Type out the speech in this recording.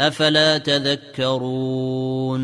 أفلا تذكرون